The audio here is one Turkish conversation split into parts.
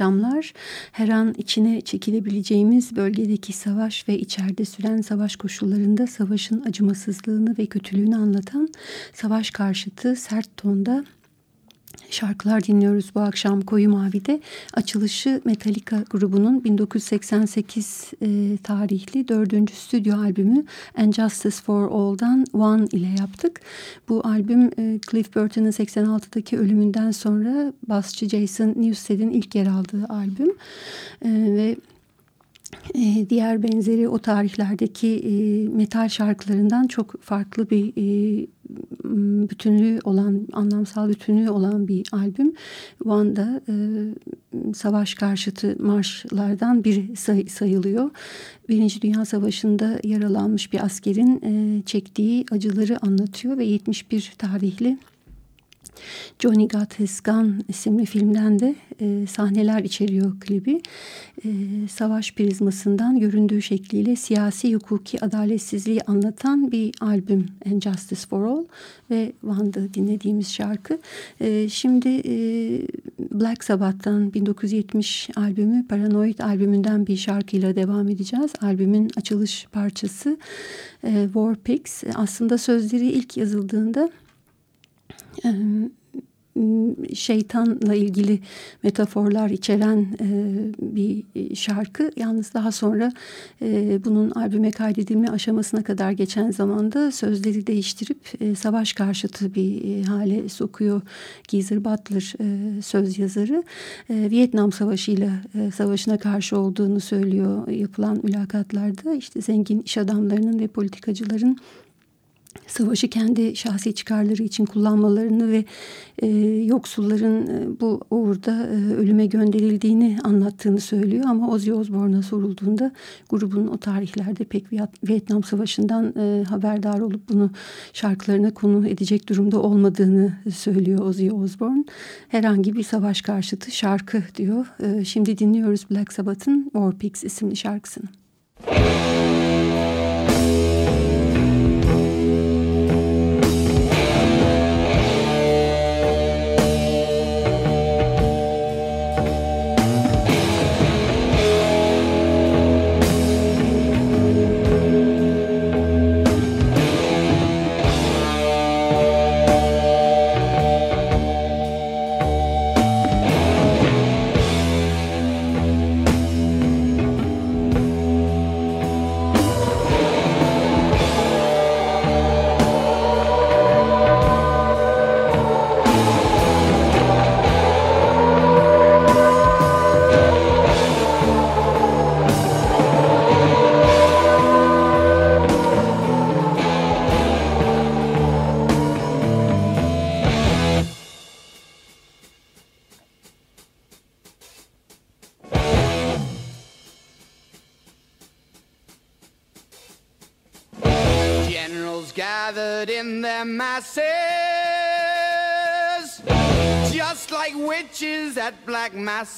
akşamlar. Her an içine çekilebileceğimiz bölgedeki savaş ve içeride süren savaş koşullarında savaşın acımasızlığını ve kötülüğünü anlatan savaş karşıtı sert tonda şarkılar dinliyoruz bu akşam Koyu Mavi'de. Açılışı Metallica grubunun 1988 e, tarihli dördüncü stüdyo albümü And Justice for All'dan One ile yaptık. Bu albüm e, Cliff Burton'ın 86'daki ölümünden sonra basçı Jason Newsted'in ilk yer aldığı albüm. E, ve diğer benzeri o tarihlerdeki e, metal şarkılarından çok farklı bir e, bütünlüğü olan, anlamsal bütünlüğü olan bir albüm. Van'da e, savaş karşıtı marşlardan biri say sayılıyor. Birinci Dünya Savaşı'nda yaralanmış bir askerin e, çektiği acıları anlatıyor ve 71 tarihli Johnny Got His Gun isimli filmden de e, sahneler içeriyor klibi. E, savaş prizmasından göründüğü şekliyle siyasi hukuki adaletsizliği anlatan bir albüm And Justice for All ve Van'da dinlediğimiz şarkı. E, şimdi e, Black Sabbath'tan 1970 albümü Paranoid albümünden bir şarkıyla devam edeceğiz. Albümün açılış parçası e, War Pigs. Aslında sözleri ilk yazıldığında şeytanla ilgili metaforlar içeren bir şarkı. Yalnız daha sonra bunun albüme kaydedilme aşamasına kadar geçen zamanda sözleri değiştirip savaş karşıtı bir hale sokuyor Geezer Butler söz yazarı. Vietnam Savaşı ile savaşına karşı olduğunu söylüyor yapılan mülakatlarda. işte zengin iş adamlarının ve politikacıların savaşı kendi şahsi çıkarları için kullanmalarını ve e, yoksulların e, bu uğurda e, ölüme gönderildiğini anlattığını söylüyor. Ama Ozzy Osbourne'a sorulduğunda grubun o tarihlerde pek Vietnam Savaşı'ndan e, haberdar olup bunu şarkılarına konu edecek durumda olmadığını söylüyor Ozzy Osbourne. Herhangi bir savaş karşıtı şarkı diyor. E, şimdi dinliyoruz Black Sabbath'ın War Pigs isimli şarkısını. at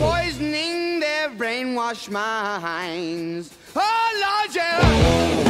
poisoning their brainwashed minds. Oh, Lord, yeah.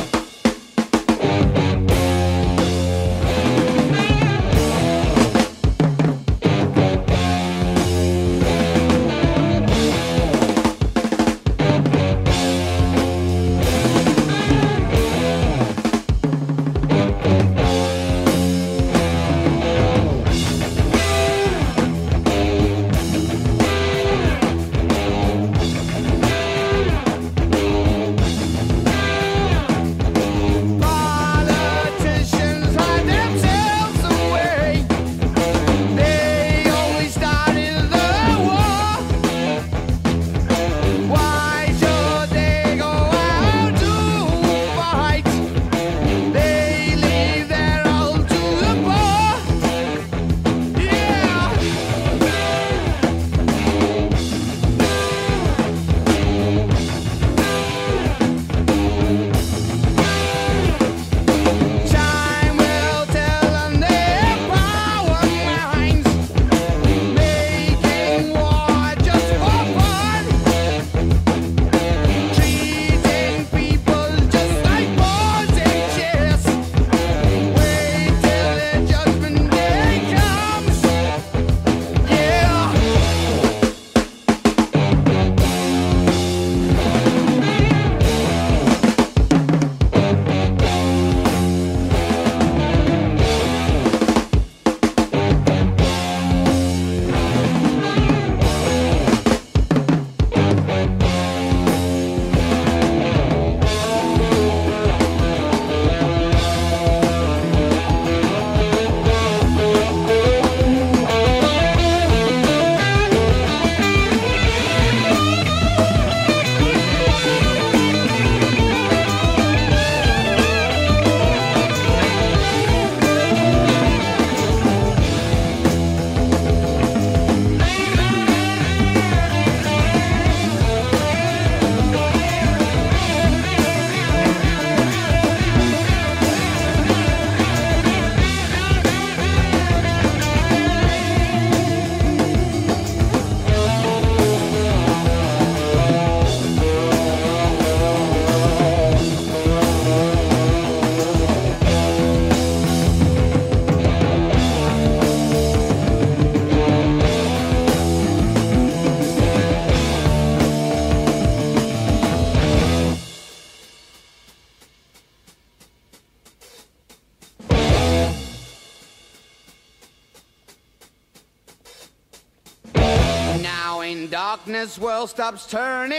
Darkness world stops turning,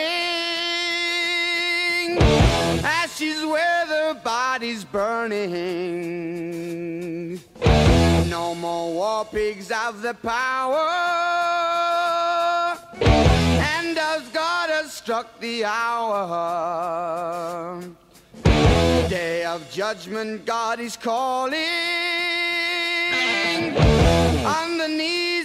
ashes where the body's burning. No more war pigs have the power, and as God has struck the hour, day of judgment, God is calling. Underneath the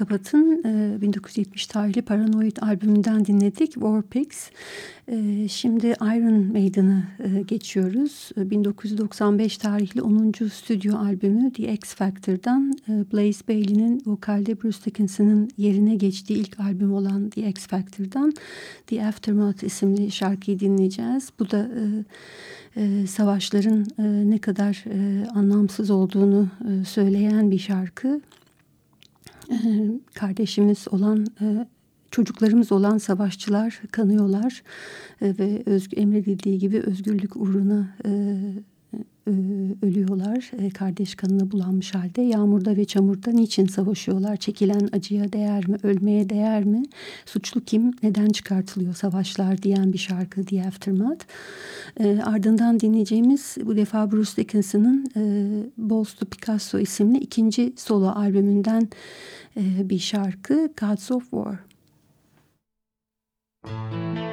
Black Sabbath'ın e, 1970 tarihli Paranoid albümünden dinledik Warpigs. E, şimdi Iron Maiden'ı e, geçiyoruz. E, 1995 tarihli 10. stüdyo albümü The X Factor'dan e, Blaze Bailey'nin vokalde Bruce Dickinson'ın yerine geçtiği ilk albüm olan The X Factor'dan The Aftermath isimli şarkıyı dinleyeceğiz. Bu da... E, e, savaşların e, ne kadar e, anlamsız olduğunu e, söyleyen bir şarkı. E, kardeşimiz olan e, çocuklarımız olan savaşçılar kanıyorlar e, ve özgü, emredildiği gibi özgürlük uğruna ölüyorlar. kardeş kanına bulanmış halde yağmurda ve çamurda niçin savaşıyorlar? Çekilen acıya değer mi? Ölmeye değer mi? Suçlu kim? Neden çıkartılıyor savaşlar diyen bir şarkı The Aftermath. ardından dinleyeceğimiz bu defa Bruce Dickinson'ın e, Balls to Picasso isimli ikinci solo albümünden bir şarkı Gods of War. Ee,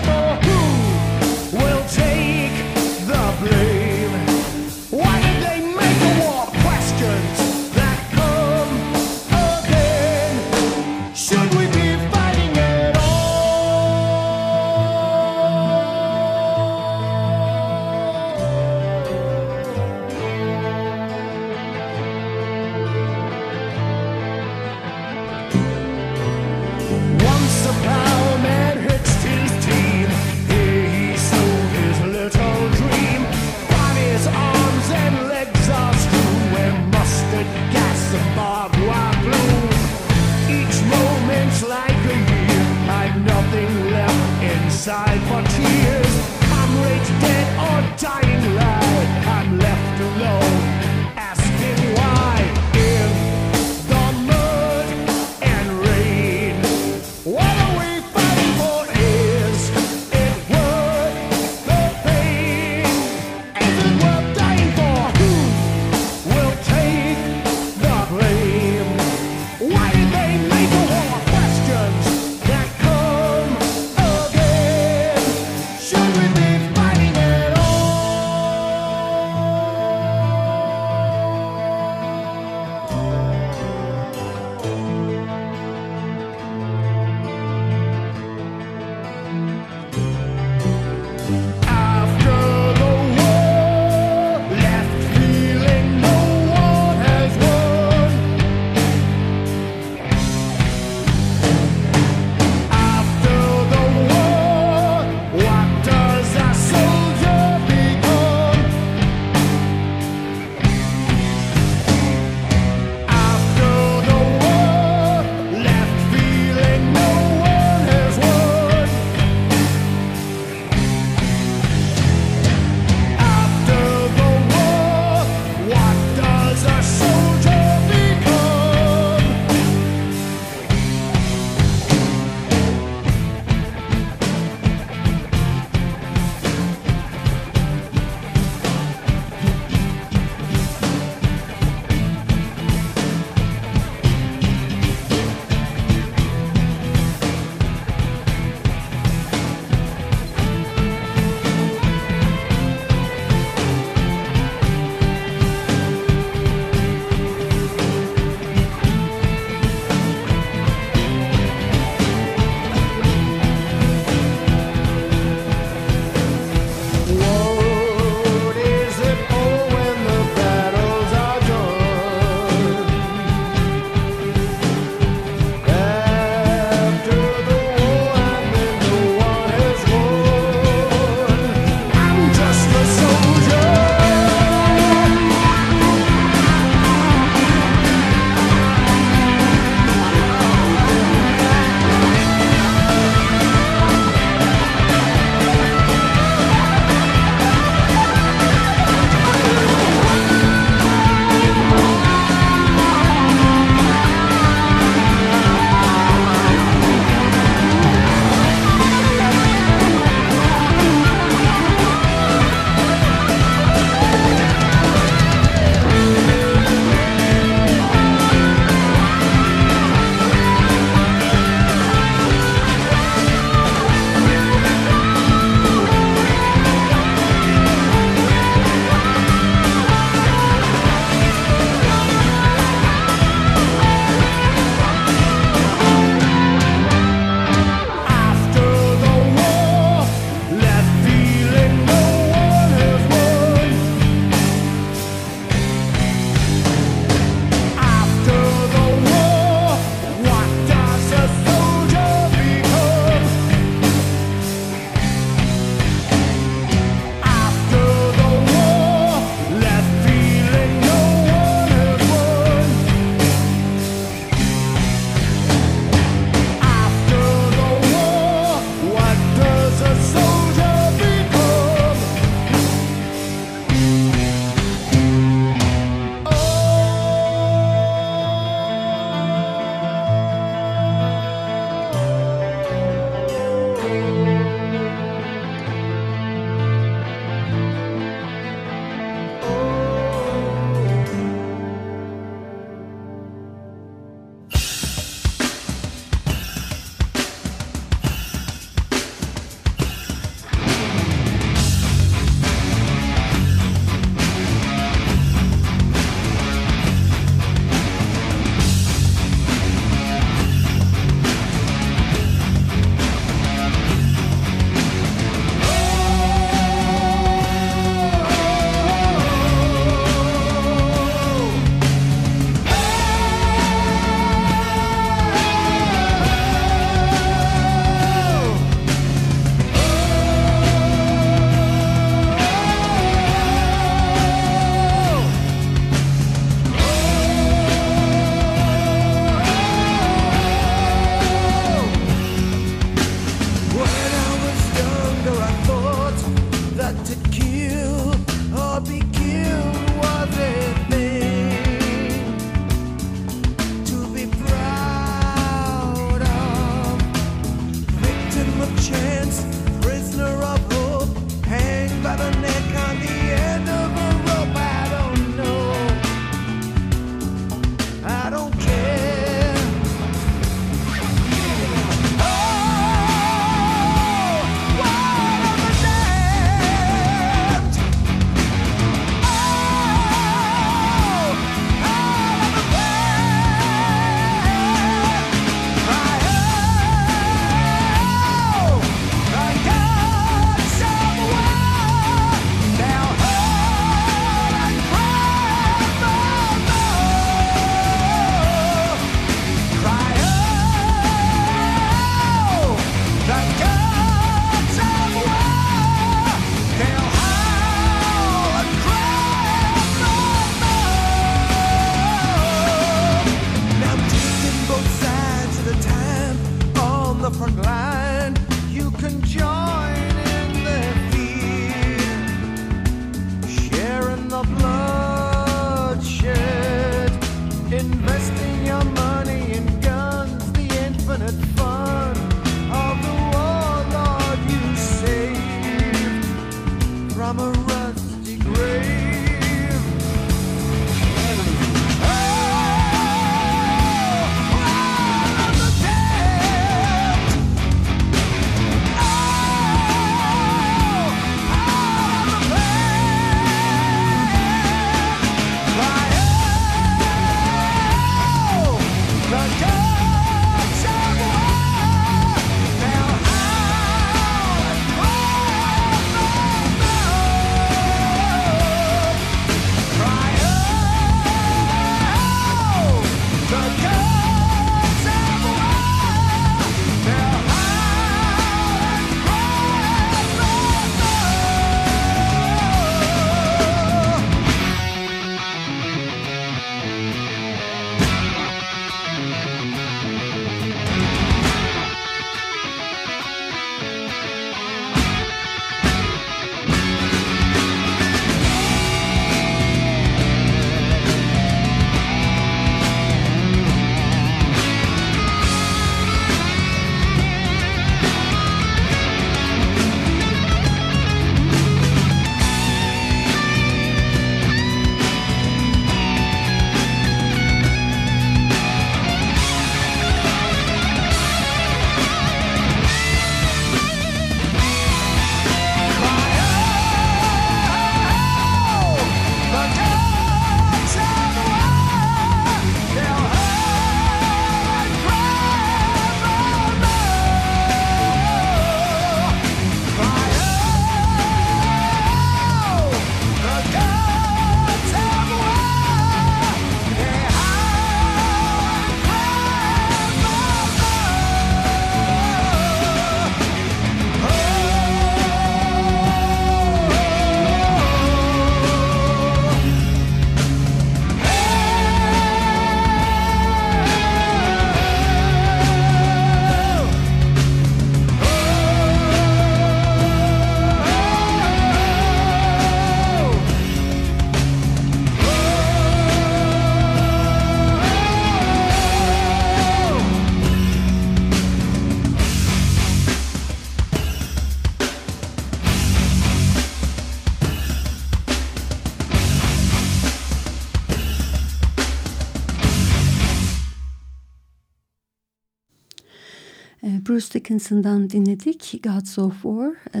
Bruce Dickinson'dan dinledik Gods of War. E,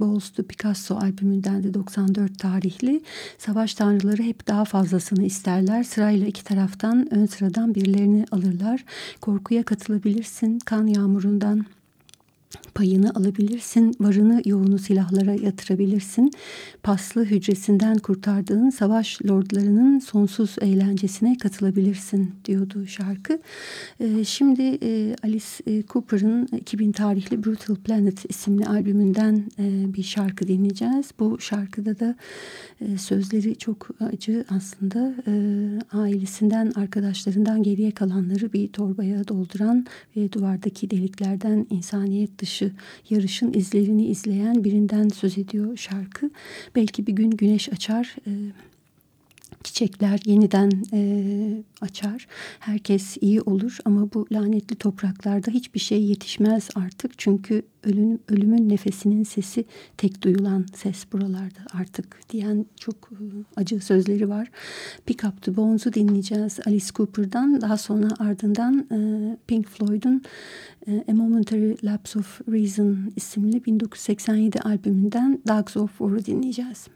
Balls to Picasso albümünden de 94 tarihli. Savaş tanrıları hep daha fazlasını isterler. Sırayla iki taraftan ön sıradan birilerini alırlar. Korkuya katılabilirsin. Kan yağmurundan payını alabilirsin, varını yoğunu silahlara yatırabilirsin. Paslı hücresinden kurtardığın savaş lordlarının sonsuz eğlencesine katılabilirsin diyordu şarkı. Ee, şimdi e, Alice e, Cooper'ın 2000 tarihli Brutal Planet isimli albümünden e, bir şarkı dinleyeceğiz. Bu şarkıda da sözleri çok acı aslında. Ailesinden, arkadaşlarından geriye kalanları bir torbaya dolduran ve duvardaki deliklerden insaniyet dışı yarışın izlerini izleyen birinden söz ediyor şarkı. Belki bir gün güneş açar, e, çiçekler yeniden e, açar. Herkes iyi olur ama bu lanetli topraklarda hiçbir şey yetişmez artık. Çünkü ölüm, ölümün nefesinin sesi tek duyulan ses buralarda artık diyen çok e, acı sözleri var. Pick Up The Bones'u dinleyeceğiz Alice Cooper'dan. Daha sonra ardından e, Pink Floyd'un e, A Momentary Lapse of Reason isimli 1987 albümünden Dogs of War'u dinleyeceğiz.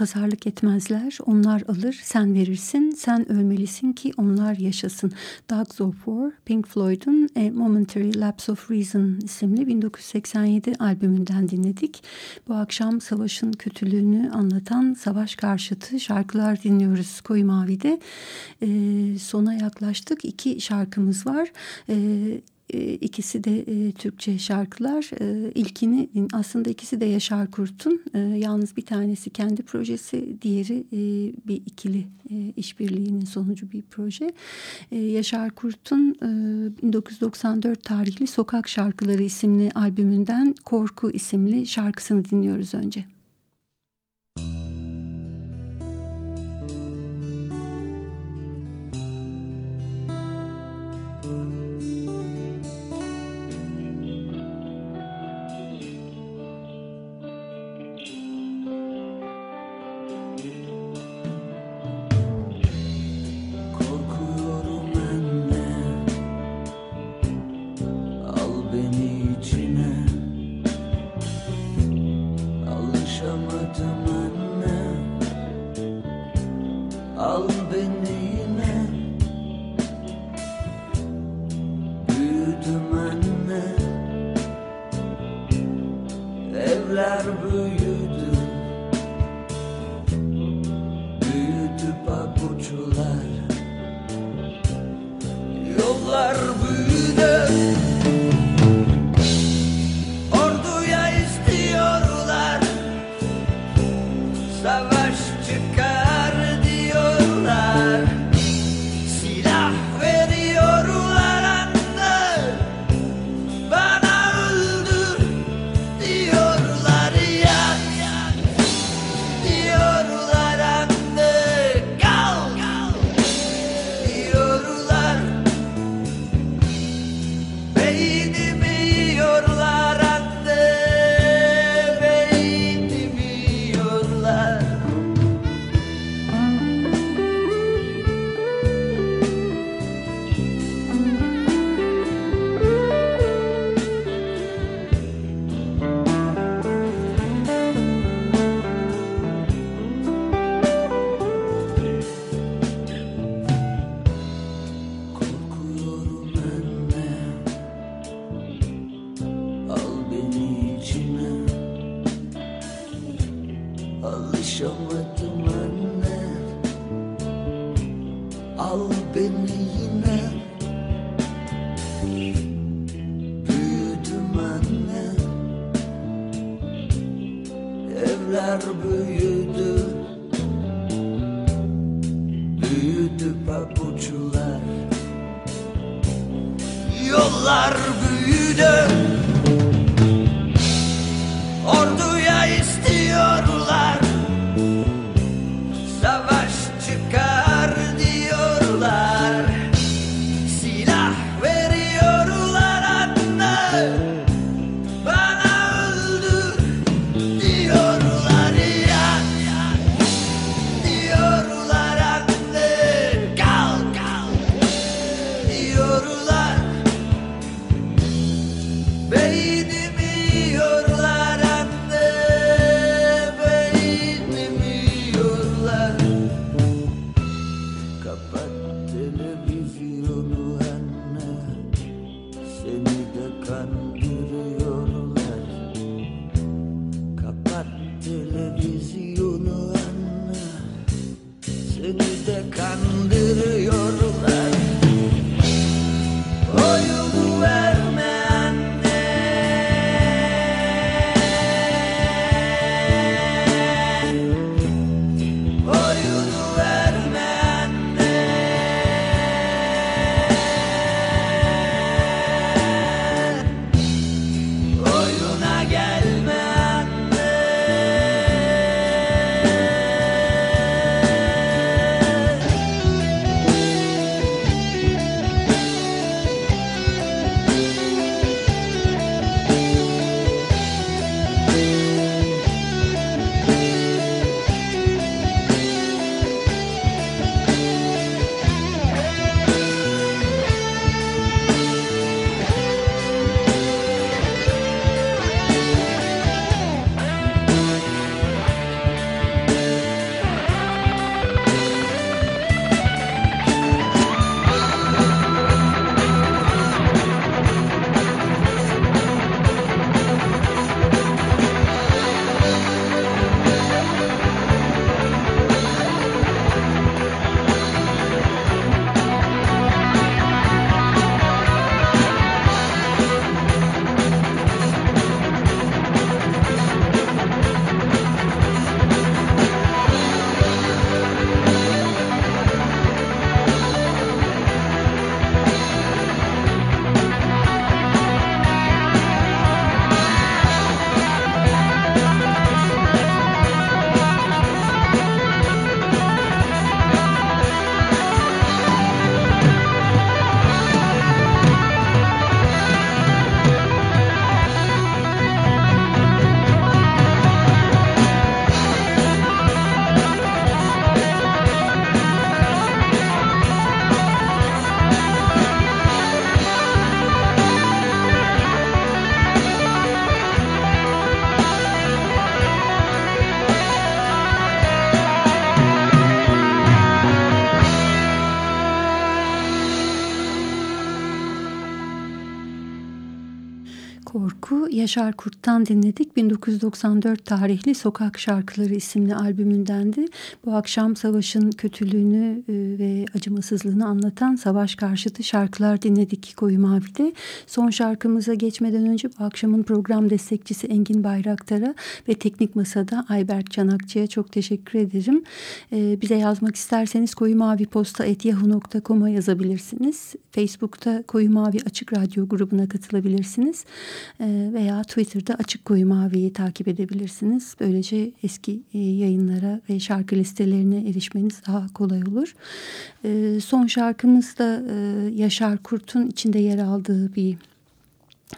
Pazarlık etmezler. Onlar alır, sen verirsin. Sen ölmelisin ki onlar yaşasın. Dogs of War, Pink Floyd'un A Momentary Lapse of Reason isimli 1987 albümünden dinledik. Bu akşam savaşın kötülüğünü anlatan savaş karşıtı şarkılar dinliyoruz Koyu Mavi'de. E, sona yaklaştık. İki şarkımız var. E, ikisi de e, Türkçe şarkılar. E, ilkini aslında ikisi de Yaşar Kurt'un. E, yalnız bir tanesi kendi projesi, diğeri e, bir ikili e, işbirliğinin sonucu bir proje. E, Yaşar Kurt'un e, 1994 tarihli Sokak Şarkıları isimli albümünden Korku isimli şarkısını dinliyoruz önce. savaş. Yaşar Kurt'tan dinledik. 1994 tarihli Sokak Şarkıları isimli albümündendi. Bu akşam savaşın kötülüğünü e, ve acımasızlığını anlatan savaş karşıtı şarkılar dinledik Koyu Mavi'de. Son şarkımıza geçmeden önce bu akşamın program destekçisi Engin Bayraktar'a ve Teknik Masa'da Ayberk Çanakçı'ya çok teşekkür ederim. E, bize yazmak isterseniz koyu mavi posta yahoo.com'a yazabilirsiniz. Facebook'ta Koyu Mavi Açık Radyo grubuna katılabilirsiniz. Ee, veya Twitter'da Açık Koyu Mavi'yi takip edebilirsiniz. Böylece eski e, yayınlara ve şarkı listelerine erişmeniz daha kolay olur. Ee, son şarkımız da e, Yaşar Kurt'un içinde yer aldığı bir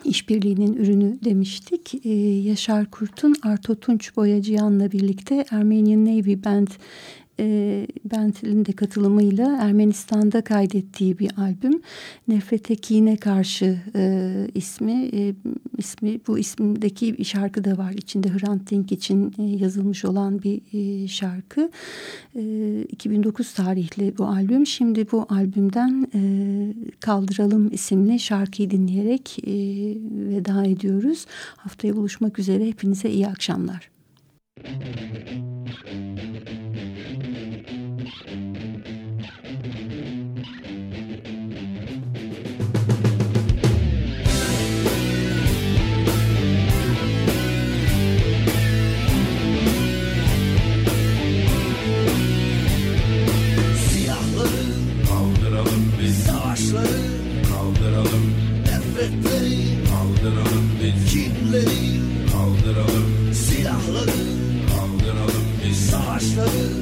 işbirliğinin ürünü demiştik. Yaşar Kurt'un Arto Tunç Boyacıyan'la birlikte Armenian Navy Band e, Bentley'in de katılımıyla Ermenistan'da kaydettiği bir albüm. Nefrete Kine Karşı e, ismi. E, ismi bu isimdeki bir şarkı da var. İçinde Hrant Dink için e, yazılmış olan bir e, şarkı. E, 2009 tarihli bu albüm. Şimdi bu albümden e, Kaldıralım isimli şarkıyı dinleyerek e, veda ediyoruz. Haftaya buluşmak üzere. Hepinize iyi akşamlar. Müzik kaldıralım